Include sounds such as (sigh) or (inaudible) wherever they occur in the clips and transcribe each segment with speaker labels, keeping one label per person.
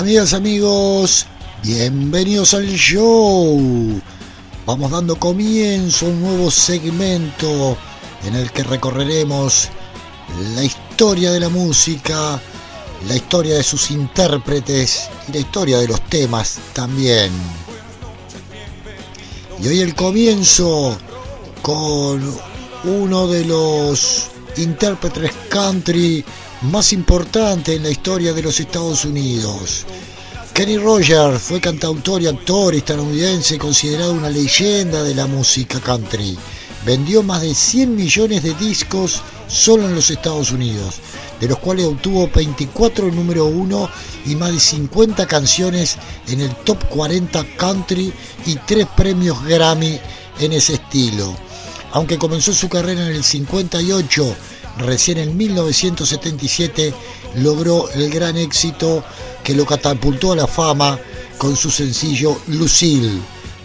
Speaker 1: Amigas, amigos, bienvenidos al show. Vamos dando comienzo a un nuevo segmento en el que recorreremos la historia de la música, la historia de sus intérpretes y la historia de los temas también. Y hoy el comienzo con uno de los intérpretes country más importante en la historia de los Estados Unidos. Kenny Rogers fue cantautor y actor estadounidense considerado una leyenda de la música country. Vendió más de 100 millones de discos solo en los Estados Unidos, de los cuales obtuvo 24 número 1 y más de 50 canciones en el top 40 country y 3 premios Grammy en ese estilo. Aunque comenzó su carrera en el 58 recién en 1977 logró el gran éxito que lo catapultó a la fama con su sencillo Lucille,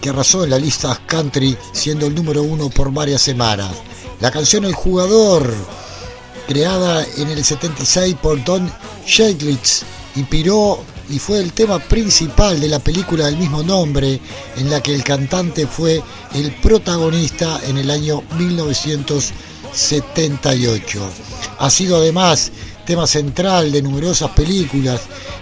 Speaker 1: que arrasó en la lista country siendo el número uno por varias semanas. La canción El Jugador, creada en el 76 por Don Sheiklitz, inspiró y fue el tema principal de la película del mismo nombre, en la que el cantante fue el protagonista en el año 1977. 78. Ha sido además tema central de numerosas películas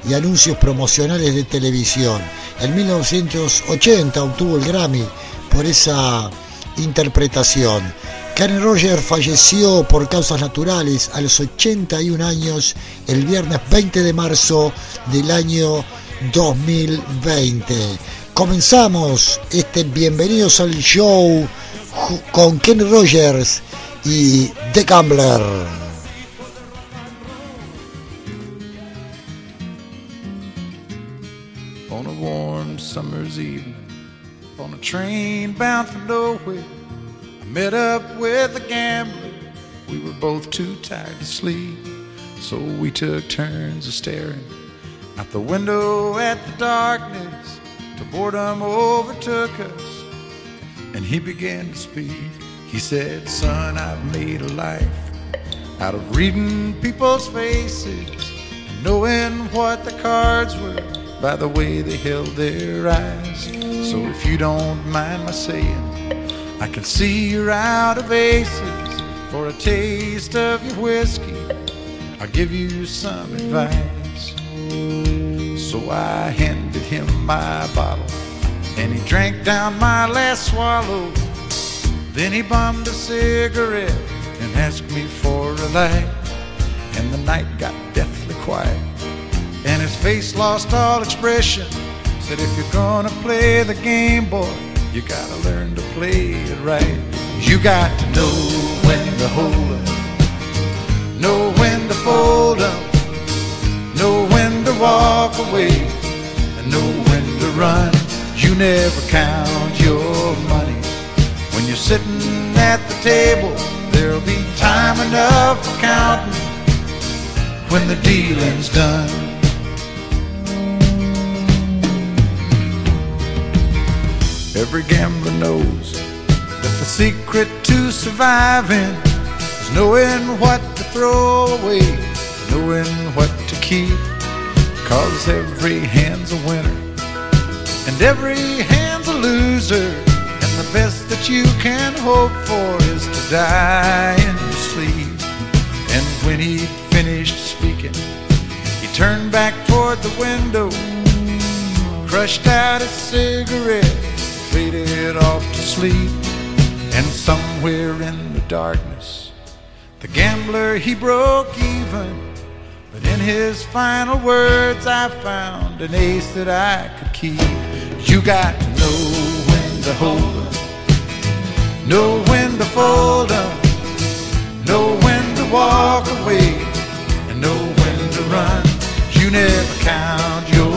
Speaker 1: y anuncios promocionales de televisión. En 1980 obtuvo el Grammy por esa interpretación. Karen Rogers falleció por causas naturales a los 81 años el viernes 20 de marzo del año 2020. Comenzamos este Bienvenidos al Show con Ken Rogers y The Gambler.
Speaker 2: Summer's evening, on a train bound for nowhere, I met up with a gambler. We were both too tired to sleep, so we took turns of staring out the window at the darkness till boredom overtook us, and he began to speak. He said, Son, I've made a life out of reading people's faces and knowing what the cards were by the way they held their eyes. So if you don't mind my saying, I can see you're out of aces for a taste of your whiskey. I'll give you some advice. So I handed him my bottle and he drank down my last swallow. Then he bummed a cigarette and asked me for a light. And the night got deathly quiet. And his face lost all expression. Said, if you're gonna play the game, boy, you gotta learn to play it right. You got to know when to hold up, know when to fold up, know when to walk away, and know when to run. You never count your money when you're sitting at the table, there'll be time enough for counting when the dealing's done. Every gambler knows that the secret to surviving is knowing what to throw away, knowing what to keep. Cause every hand's a winner and every hand's a loser. And the best that you can hope for is to die in your sleep. And when he finished speaking, he turned back toward the window, crushed out a cigarette, faded off to sleep. And somewhere in the darkness, the gambler he broke even. But in his final words, I found an ace that I could keep. You got to know when to hold up, know when to fold up, know when to walk away, and know when to run. You never count your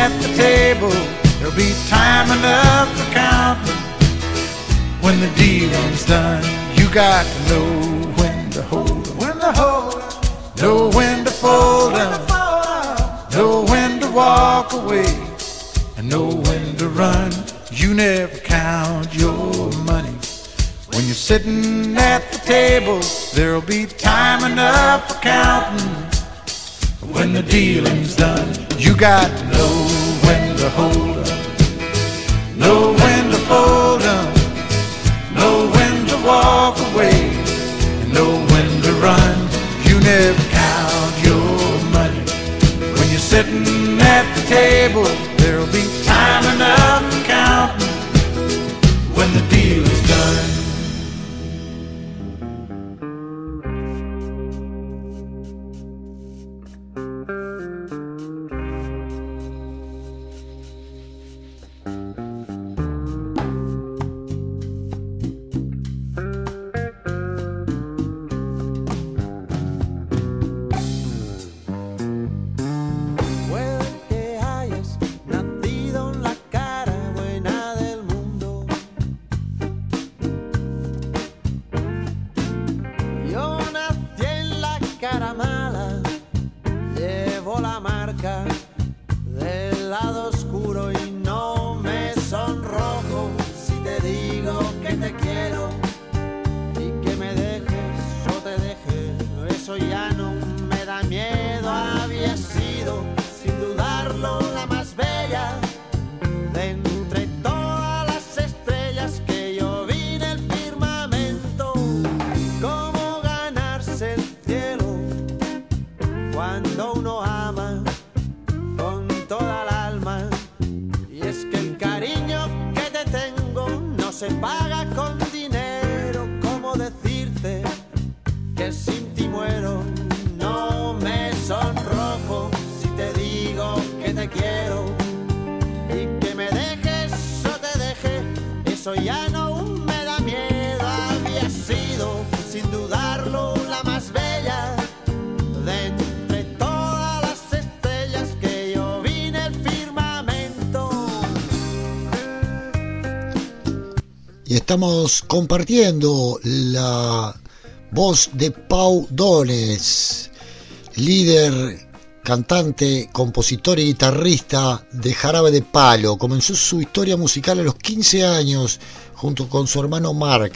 Speaker 2: at the table, there'll be time enough for counting when the dealing's done. You got to know when to hold 'em, when to hold know when to fold 'em, know when to walk away, and know when to run. You never count your money. When you're sitting at the table, there'll be time enough for counting when the dealing's done. You got to know to hold up, know when to fold up, know when to walk away, know when to run. You never count your money. When you're sitting at the table, there'll be time enough
Speaker 3: Mm-hmm. Se paga Y
Speaker 1: estamos compartiendo la voz de Pau Dones, líder, cantante, compositor y guitarrista de Jarabe de Palo. Comenzó su historia musical a los 15 años junto con su hermano Mark.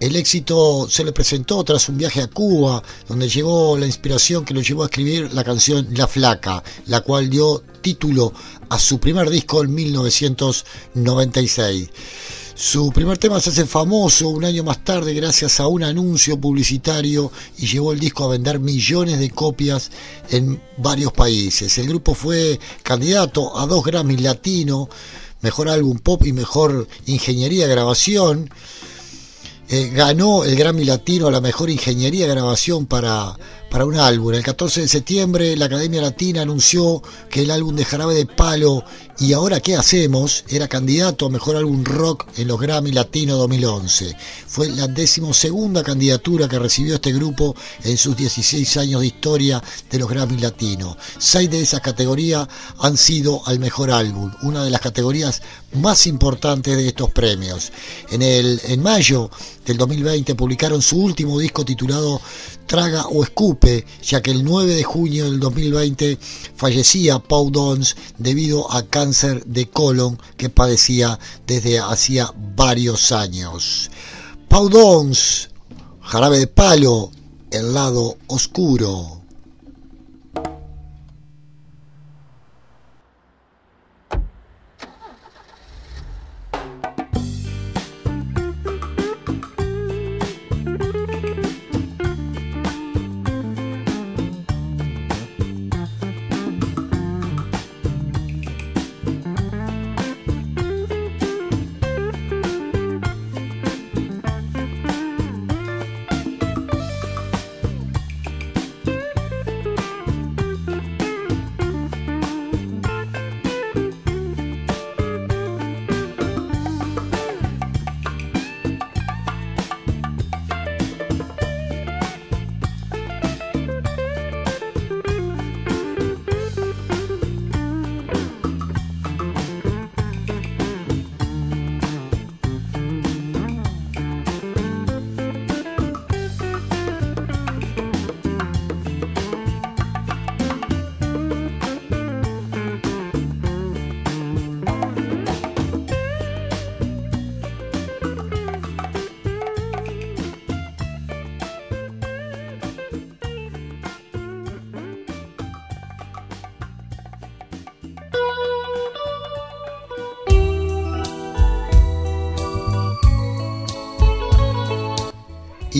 Speaker 1: El éxito se le presentó tras un viaje a Cuba, donde llegó la inspiración que lo llevó a escribir la canción La Flaca, la cual dio título a su primer disco en 1996. Su primer tema se hace famoso un año más tarde gracias a un anuncio publicitario y llevó el disco a vender millones de copias en varios países. El grupo fue candidato a dos Grammys Latino, mejor álbum pop y mejor ingeniería grabación. Eh, ganó el Grammy Latino a la mejor ingeniería de grabación para, para un álbum. El 14 de septiembre la Academia Latina anunció que el álbum de Jarabe de Palo y ahora qué hacemos era candidato a mejor álbum rock en los Grammy Latino 2011. Fue la decimosegunda candidatura que recibió este grupo en sus 16 años de historia de los Grammy Latino. Seis de esas categorías han sido al mejor álbum, una de las categorías más importantes de estos premios. En, el, en mayo del 2020 publicaron su último disco titulado Traga o Escupe, ya que el 9 de junio del 2020 fallecía Pau Dons debido a cáncer de colon que padecía desde hacía varios años. Pau Dons, Jarabe de Palo, El lado oscuro.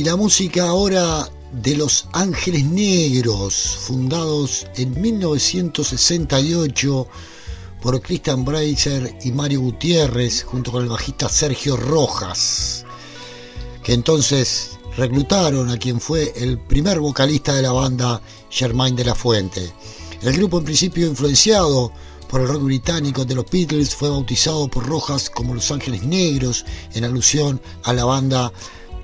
Speaker 4: La música ahora de Los Ángeles Negros, fundados en 1968 por Christian Bracer y Mario Gutiérrez, junto con el bajista Sergio Rojas, que entonces reclutaron a quien fue el primer vocalista de la banda, Germain de la Fuente. El grupo en principio influenciado por el rock británico de los Beatles fue bautizado por Rojas como Los Ángeles Negros en alusión a la banda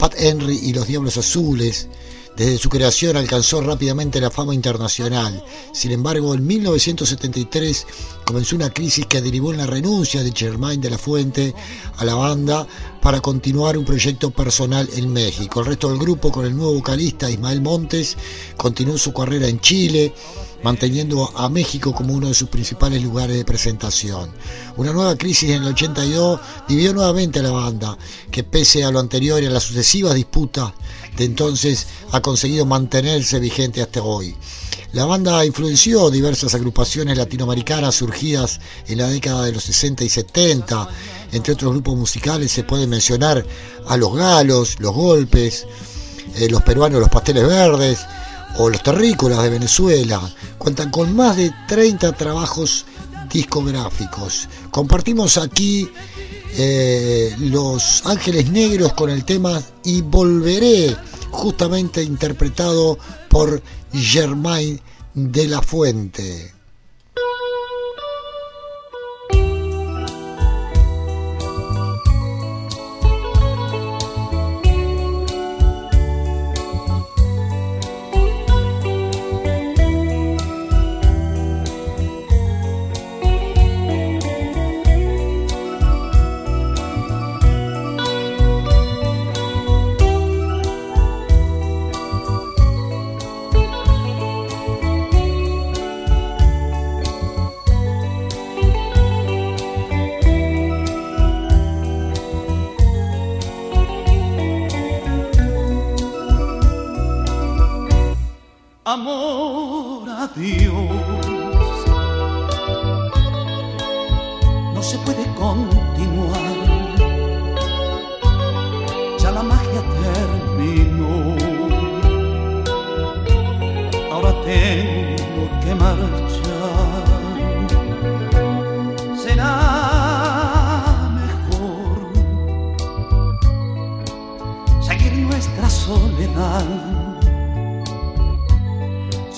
Speaker 4: Pat Henry y los Diablos Azules. Desde su creación alcanzó rápidamente la fama internacional. Sin embargo, en 1973 comenzó una crisis que derivó en la renuncia de Germain de la Fuente a la banda para continuar un proyecto personal en México. El resto del grupo, con el nuevo vocalista Ismael Montes, continuó su carrera en Chile manteniendo a México como uno de sus principales lugares de presentación. Una nueva crisis en el 82 dividió nuevamente a la banda, que pese a lo anterior y a las sucesivas disputas de entonces ha conseguido mantenerse vigente hasta hoy. La banda influenció diversas agrupaciones latinoamericanas surgidas en la década de los 60 y 70. Entre otros grupos musicales se pueden mencionar a Los Galos, Los Golpes, eh, los peruanos Los Pasteles Verdes, o los terrícolas de Venezuela cuentan con más de 30 trabajos discográficos. Compartimos aquí eh, Los Ángeles Negros con el tema Y Volveré, justamente interpretado por Germain de la Fuente. amor a Dios. No se puede continuar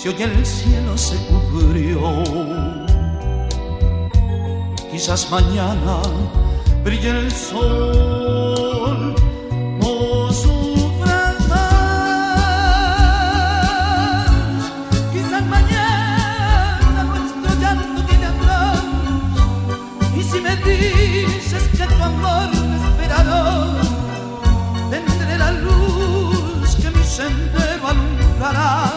Speaker 4: si hoy el cielo se cubrió. Quizás mañana brille el sol. No sufras más. Quizás mañana
Speaker 5: nuestro llanto tiene atrás. Y si me dices que tu amor me esperará, tendré
Speaker 2: la luz que mi sendero alumbrará.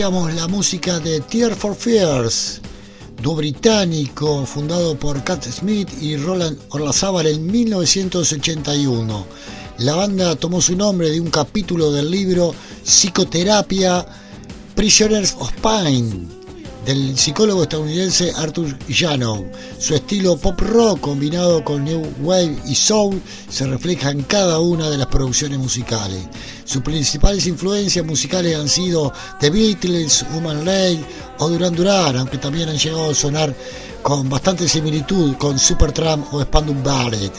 Speaker 2: La música de Tear for Fears, dúo británico fundado por Cat Smith y Roland Orlazábal en 1981.
Speaker 1: La banda tomó su nombre de un capítulo del libro Psicoterapia Prisoners of Pain del psicólogo estadounidense Arthur Janow. Su estilo pop rock combinado con new wave y soul se refleja en cada una de las producciones musicales. Sus principales influencias musicales han sido The Beatles, Human League o Duran Duran, aunque también han llegado a sonar con bastante similitud con Supertramp o Spandau Ballet.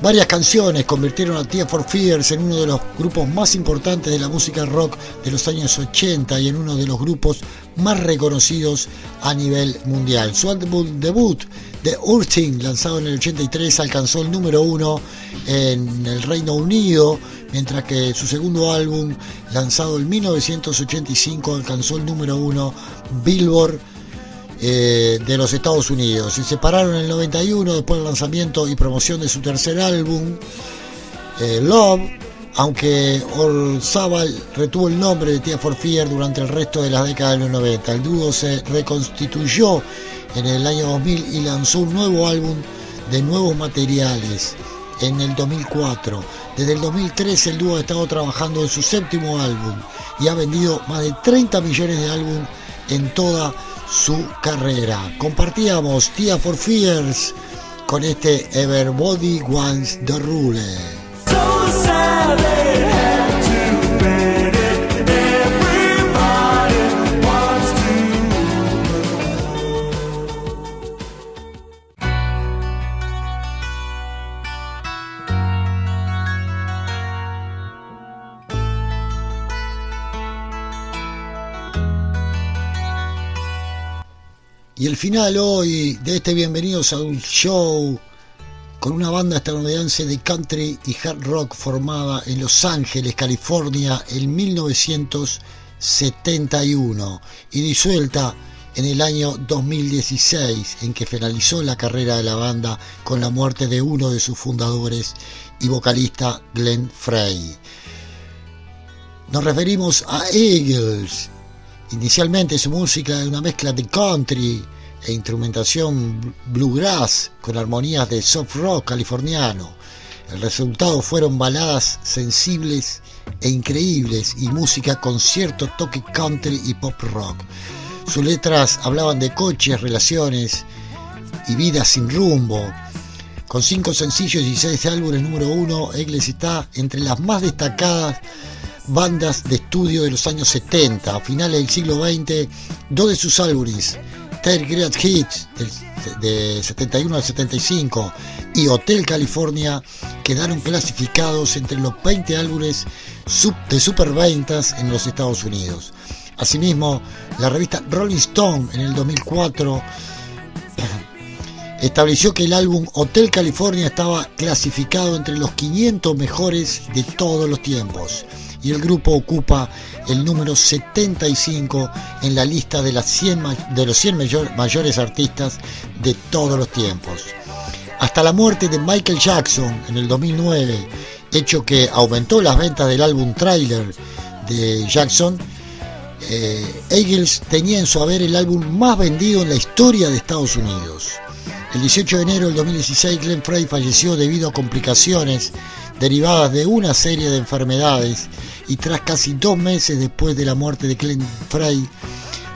Speaker 1: Varias canciones convirtieron a Tia for Fears en uno de los grupos más importantes de la música rock de los años 80 y en uno de los grupos más reconocidos a nivel mundial. Su álbum debut, The Urting, lanzado en el 83, alcanzó el número uno en el Reino Unido, mientras que su segundo álbum, lanzado en 1985, alcanzó el número uno Billboard eh, de los Estados Unidos. Se separaron en el 91 después del lanzamiento y promoción de su tercer álbum, eh, Love, aunque Orzabal retuvo el nombre de Tia for Fear durante el resto de las décadas de los 90. El dúo se reconstituyó en el año 2000 y lanzó un nuevo álbum de nuevos materiales en el 2004. Desde el 2013 el dúo ha estado trabajando en su séptimo álbum y ha vendido más de 30 millones de álbumes en toda su carrera. Compartíamos Tia for Fears con este Everybody Wants the Rule. El final hoy de este Bienvenidos a un Show con una banda estadounidense de country y hard rock formada en Los Ángeles, California, en 1971 y disuelta en el año 2016, en que finalizó la carrera de la banda con la muerte de uno de sus fundadores y vocalista Glenn Frey. Nos referimos a Eagles, Inicialmente su música es una mezcla de country e instrumentación bluegrass con armonías de soft rock californiano. El resultado fueron baladas sensibles e increíbles y música con cierto toque country y pop rock. Sus letras hablaban de coches, relaciones y vidas sin rumbo. Con cinco sencillos y seis álbumes número uno, Eagles está entre las más destacadas bandas de estudio de los años 70. A finales del siglo XX, dos de sus álbumes, Great Hits de 71 al 75 y Hotel California, quedaron clasificados entre los 20 álbumes de superventas en los Estados Unidos. Asimismo, la revista Rolling Stone en el 2004 (clears throat) estableció que el álbum Hotel California estaba clasificado entre los 500 mejores de todos los tiempos y el grupo ocupa el número 75 en la lista de, las 100, de los 100 mayores artistas de todos los tiempos. Hasta la muerte de Michael Jackson en el 2009, hecho que aumentó las ventas del álbum trailer de Jackson, eh, Eagles tenía en su haber el álbum más vendido en la historia de Estados Unidos. El 18 de enero del 2016 Glenn Frey falleció debido a complicaciones derivadas de una serie de enfermedades y tras casi dos meses después de la muerte de Glenn Frey,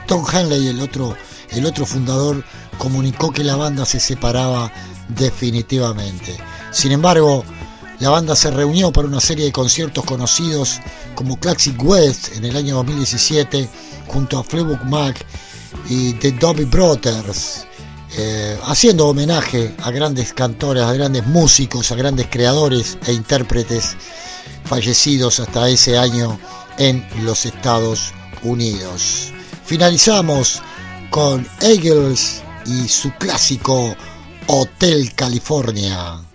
Speaker 1: Tom Hanley, el otro, el otro fundador, comunicó que la banda se separaba definitivamente. Sin embargo, la banda se reunió para una serie de conciertos conocidos como Classic West en el año 2017 junto a Fleetwood Mac y The Dobby Brothers eh, haciendo homenaje a grandes cantores, a grandes músicos, a grandes creadores e intérpretes fallecidos hasta ese año en los Estados Unidos. Finalizamos con Eagles y su clásico Hotel California.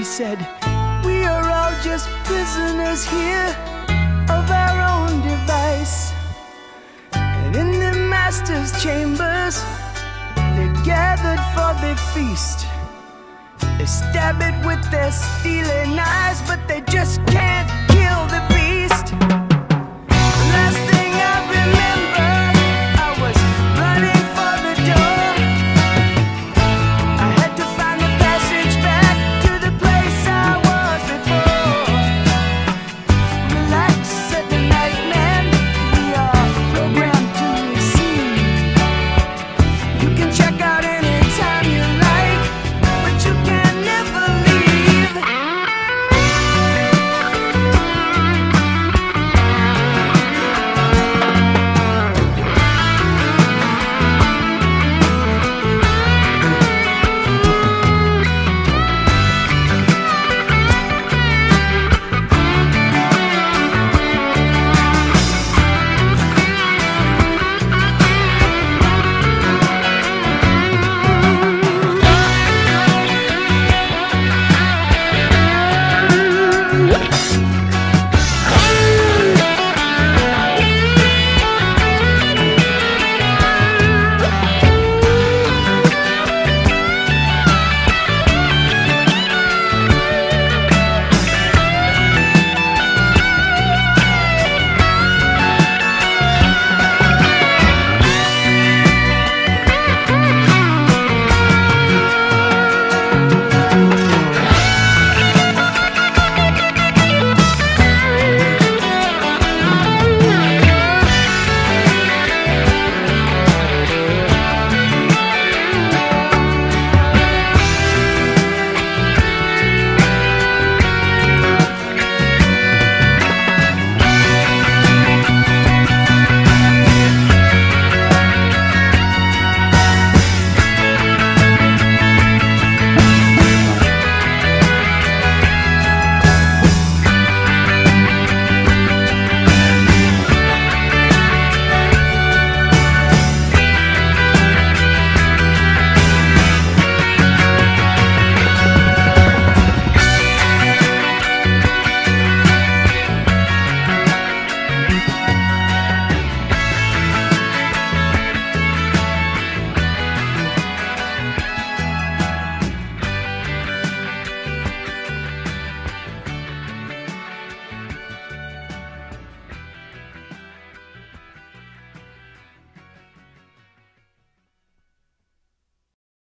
Speaker 6: He said, We are all just prisoners here of our own device. And in the master's chambers, they're gathered for the feast. They stab it with their stealing eyes, but they just can't kill